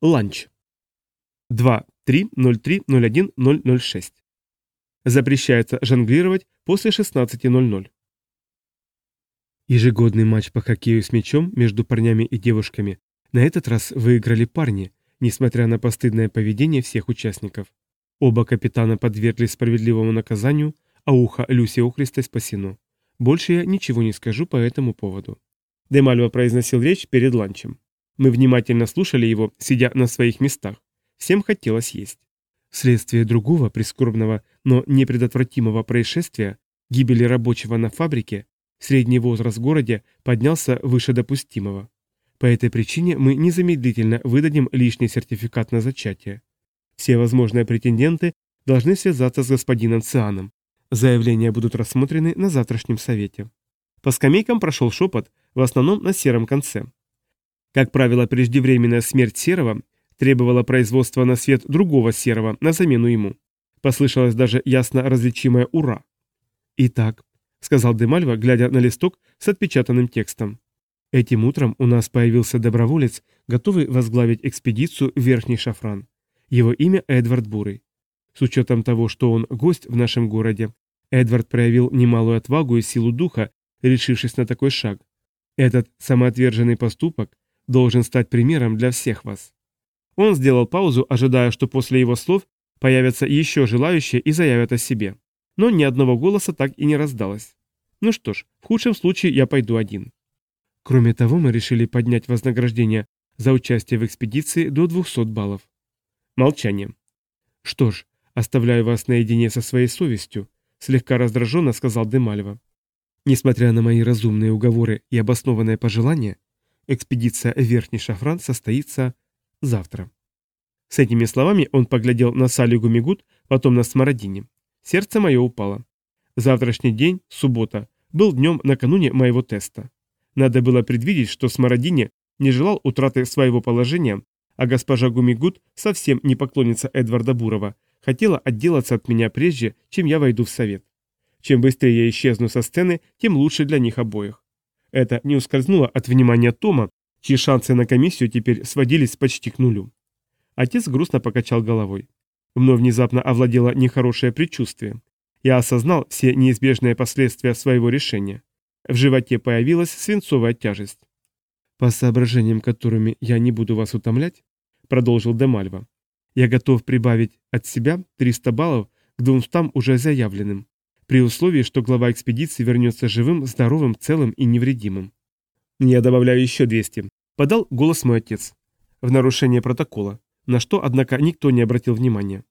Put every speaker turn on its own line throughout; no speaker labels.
Ланч. 2-3-03-01-006. Запрещается жонглировать после 16.00. Ежегодный матч по хоккею с мячом между парнями и девушками на этот раз выиграли парни, несмотря на постыдное поведение всех участников. Оба капитана подверглись справедливому наказанию, а ухо Люси Охристой спасено. Больше я ничего не скажу по этому поводу. Демальва произносил речь перед ланчем. Мы внимательно слушали его, сидя на своих местах. Всем хотелось есть. Вследствие другого прискорбного, но непредотвратимого происшествия, гибели рабочего на фабрике, средний возраст в городе поднялся выше допустимого. По этой причине мы незамедлительно выдадим лишний сертификат на зачатие. Все возможные претенденты должны связаться с господином Цианом. Заявления будут рассмотрены на завтрашнем совете. По скамейкам прошел шепот, в основном на сером конце. Как правило, преждевременная смерть серого требовала производства на свет другого серого на замену ему. Послышалось даже ясно различимое «Ура!». «Итак», — сказал Демальва, глядя на листок с отпечатанным текстом. «Этим утром у нас появился доброволец, готовый возглавить экспедицию в Верхний Шафран. Его имя Эдвард Бурый. С учетом того, что он гость в нашем городе, Эдвард проявил немалую отвагу и силу духа, решившись на такой шаг. Этот самоотверженный поступок должен стать примером для всех вас. Он сделал паузу, ожидая, что после его слов появятся еще желающие и заявят о себе. Но ни одного голоса так и не раздалось. Ну что ж, в худшем случае я пойду один. Кроме того, мы решили поднять вознаграждение за участие в экспедиции до 200 баллов. Молчание. Что ж, оставляю вас наедине со своей совестью, слегка раздраженно сказал Демальва. Несмотря на мои разумные уговоры и обоснованные пожелания, экспедиция Верхний Шафран состоится завтра. С этими словами он поглядел на Салигу Мигут, потом на Смородине. Сердце мое упало. Завтрашний день, суббота, был днем накануне моего теста. Надо было предвидеть, что Смородине не желал утраты своего положения, а госпожа Гумигут совсем не поклонница Эдварда Бурова, хотела отделаться от меня прежде, чем я войду в совет. Чем быстрее я исчезну со сцены, тем лучше для них обоих. Это не ускользнуло от внимания Тома, чьи шансы на комиссию теперь сводились почти к нулю. Отец грустно покачал головой. Мной внезапно овладело нехорошее предчувствие. Я осознал все неизбежные последствия своего решения. В животе появилась свинцовая тяжесть. «По соображениям, которыми я не буду вас утомлять», — продолжил Демальва, — «я готов прибавить от себя 300 баллов к 200 уже заявленным при условии, что глава экспедиции вернется живым, здоровым, целым и невредимым. Я добавляю еще 200. Подал голос мой отец. В нарушение протокола, на что, однако, никто не обратил внимания.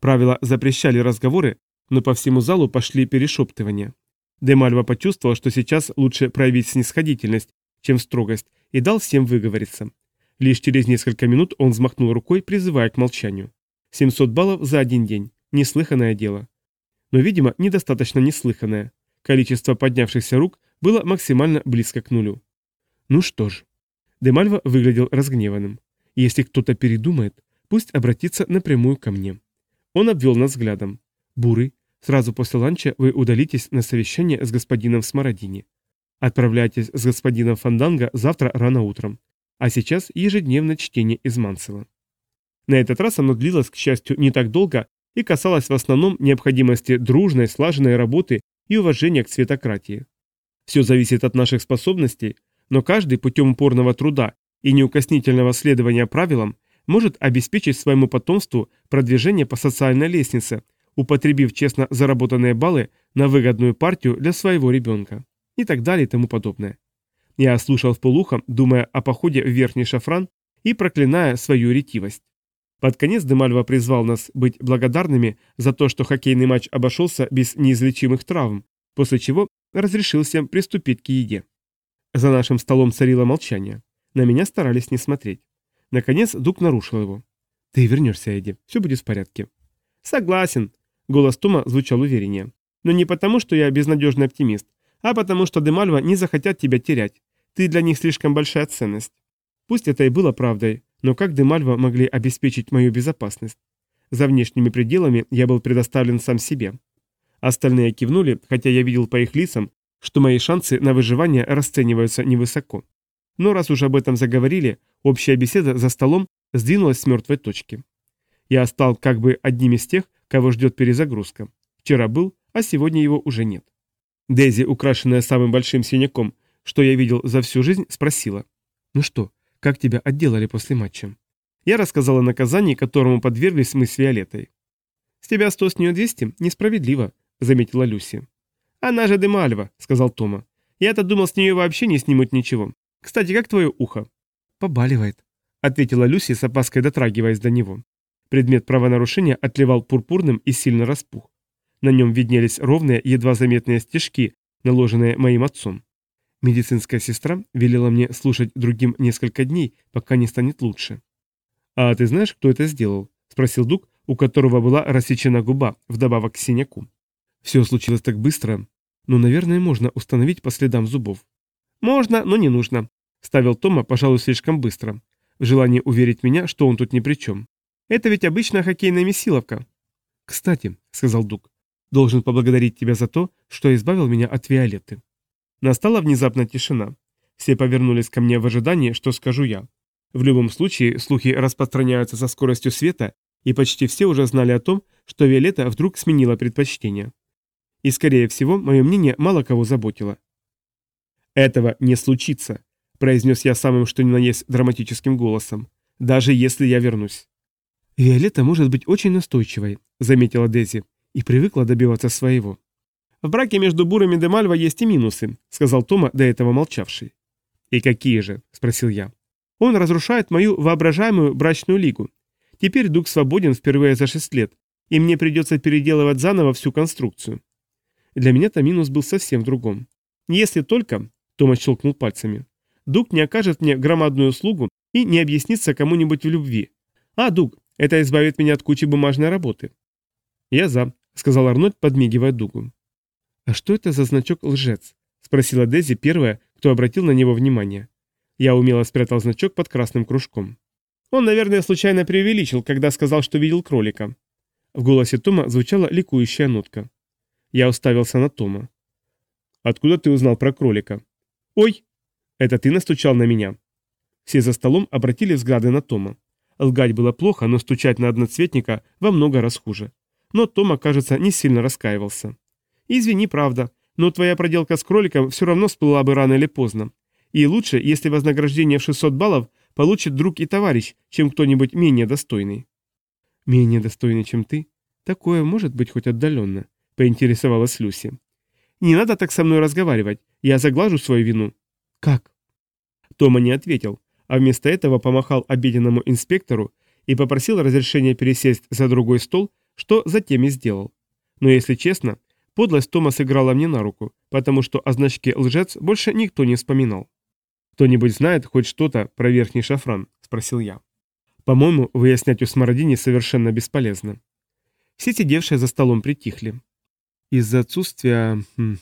Правила запрещали разговоры, но по всему залу пошли перешептывания. Демальва почувствовал, что сейчас лучше проявить снисходительность, чем строгость, и дал всем выговориться. Лишь через несколько минут он взмахнул рукой, призывая к молчанию. 700 баллов за один день. Неслыханное дело но, видимо, недостаточно неслыханное. Количество поднявшихся рук было максимально близко к нулю. Ну что ж. Демальва выглядел разгневанным. Если кто-то передумает, пусть обратится напрямую ко мне. Он обвел нас взглядом. Бурый, сразу после ланча вы удалитесь на совещание с господином Смородини. Отправляйтесь с господином Фанданго завтра рано утром. А сейчас ежедневное чтение из Мансела. На этот раз оно длилось, к счастью, не так долго, и касалась в основном необходимости дружной, слаженной работы и уважения к цветократии. Все зависит от наших способностей, но каждый путем упорного труда и неукоснительного следования правилам может обеспечить своему потомству продвижение по социальной лестнице, употребив честно заработанные баллы на выгодную партию для своего ребенка. И так далее и тому подобное. Я слушал в полухо, думая о походе в Верхний Шафран и проклиная свою ретивость. Под конец Демальва призвал нас быть благодарными за то, что хоккейный матч обошелся без неизлечимых травм, после чего разрешил всем приступить к еде. За нашим столом царило молчание. На меня старались не смотреть. Наконец Дуг нарушил его. «Ты вернешься, Эдди, все будет в порядке». «Согласен», — голос Тома звучал увереннее. «Но не потому, что я безнадежный оптимист, а потому, что Демальва не захотят тебя терять. Ты для них слишком большая ценность. Пусть это и было правдой, но как Демальва могли обеспечить мою безопасность? За внешними пределами я был предоставлен сам себе. Остальные кивнули, хотя я видел по их лицам, что мои шансы на выживание расцениваются невысоко. Но раз уж об этом заговорили, общая беседа за столом сдвинулась с мертвой точки. Я стал как бы одним из тех, кого ждет перезагрузка. Вчера был, а сегодня его уже нет. Дейзи, украшенная самым большим синяком, что я видел за всю жизнь, спросила. «Ну что, как тебя отделали после матча?» Я рассказал о наказании, которому подверглись мы с Виолеттой. «С тебя сто, с нее двести? Несправедливо», — заметила Люси. «Она же Демальва», — сказал Тома. «Я-то думал, с нее вообще не снимут ничего. Кстати, как твое ухо?» «Побаливает», — ответила Люси с опаской дотрагиваясь до него. Предмет правонарушения отливал пурпурным и сильно распух. На нем виднелись ровные, едва заметные стежки, наложенные моим отцом. Медицинская сестра велела мне слушать другим несколько дней, пока не станет лучше. «А ты знаешь, кто это сделал?» – спросил Дуг, у которого была рассечена губа, вдобавок к синяку. Все случилось так быстро, но, наверное, можно установить по следам зубов. «Можно, но не нужно», – ставил Тома, пожалуй, слишком быстро, в желании уверить меня, что он тут ни при чем. «Это ведь обычная хоккейная месиловка». «Кстати», – сказал Дуг, – «должен поблагодарить тебя за то, что избавил меня от Виолетты». Настала внезапно тишина. Все повернулись ко мне в ожидании, что скажу я. В любом случае, слухи распространяются со скоростью света, и почти все уже знали о том, что Виолетта вдруг сменила предпочтение. И, скорее всего, мое мнение мало кого заботило. «Этого не случится», – произнес я самым что ни на есть драматическим голосом, – «даже если я вернусь». «Виолетта может быть очень настойчивой», – заметила Дези, – «и привыкла добиваться своего». «В браке между бурами де Мальва есть и минусы», — сказал Тома, до этого молчавший. «И какие же?» — спросил я. «Он разрушает мою воображаемую брачную лигу. Теперь Дуг свободен впервые за шесть лет, и мне придется переделывать заново всю конструкцию». Для меня-то минус был совсем в другом. «Если только...» — Тома щелкнул пальцами. «Дуг не окажет мне громадную услугу и не объяснится кому-нибудь в любви. А, Дуг, это избавит меня от кучи бумажной работы». «Я за», — сказал Арнольд, подмигивая Дугу. «А что это за значок «Лжец»?» – спросила Дези первая, кто обратил на него внимание. Я умело спрятал значок под красным кружком. Он, наверное, случайно преувеличил, когда сказал, что видел кролика. В голосе Тома звучала ликующая нотка. Я уставился на Тома. «Откуда ты узнал про кролика?» «Ой!» «Это ты настучал на меня?» Все за столом обратили взгляды на Тома. Лгать было плохо, но стучать на одноцветника во много раз хуже. Но Тома, кажется, не сильно раскаивался. Извини, правда, но твоя проделка с кроликом все равно всплыла бы рано или поздно. И лучше, если вознаграждение в 600 баллов получит друг и товарищ, чем кто-нибудь менее достойный. Менее достойный, чем ты? Такое может быть хоть отдаленно, поинтересовалась Люси. Не надо так со мной разговаривать, я заглажу свою вину. Как? Тома не ответил, а вместо этого помахал обеденному инспектору и попросил разрешения пересесть за другой стол, что затем и сделал. Но если честно, Подлость Тома сыграла мне на руку, потому что о значке «лжец» больше никто не вспоминал. «Кто-нибудь знает хоть что-то про верхний шафран?» – спросил я. По-моему, выяснять у Смородини совершенно бесполезно. Все сидевшие за столом притихли. Из-за отсутствия... Хм,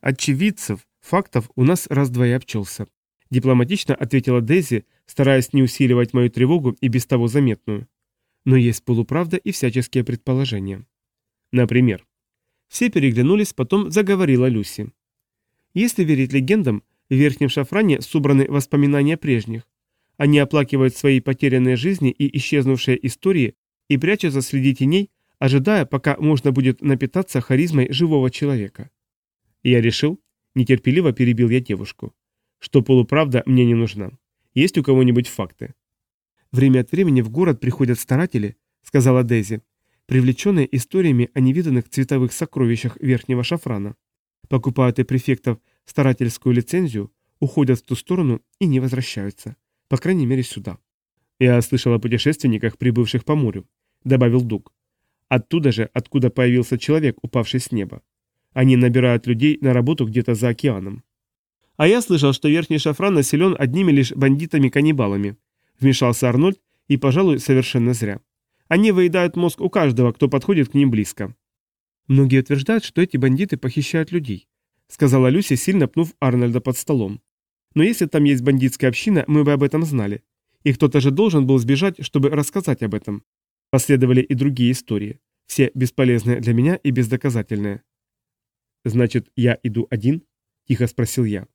очевидцев, фактов у нас раз-два обчелся. Дипломатично ответила Дейзи, стараясь не усиливать мою тревогу и без того заметную. Но есть полуправда и всяческие предположения. Например, все переглянулись, потом заговорила Люси. Если верить легендам, в верхнем шафране собраны воспоминания прежних. Они оплакивают свои потерянные жизни и исчезнувшие истории и прячутся среди теней, ожидая, пока можно будет напитаться харизмой живого человека. Я решил, нетерпеливо перебил я девушку, что полуправда мне не нужна. Есть у кого-нибудь факты? Время от времени в город приходят старатели, сказала Дейзи, привлеченные историями о невиданных цветовых сокровищах верхнего шафрана. Покупают и префектов старательскую лицензию, уходят в ту сторону и не возвращаются. По крайней мере, сюда. Я слышал о путешественниках, прибывших по морю, добавил Дуг. Оттуда же, откуда появился человек, упавший с неба. Они набирают людей на работу где-то за океаном. А я слышал, что верхний шафран населен одними лишь бандитами-каннибалами. Вмешался Арнольд, и, пожалуй, совершенно зря. Они выедают мозг у каждого, кто подходит к ним близко. Многие утверждают, что эти бандиты похищают людей, сказала Люси, сильно пнув Арнольда под столом. Но если там есть бандитская община, мы бы об этом знали. И кто-то же должен был сбежать, чтобы рассказать об этом. Последовали и другие истории. Все бесполезные для меня и бездоказательные. «Значит, я иду один?» – тихо спросил я.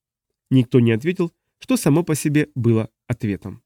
Никто не ответил, что само по себе было ответом.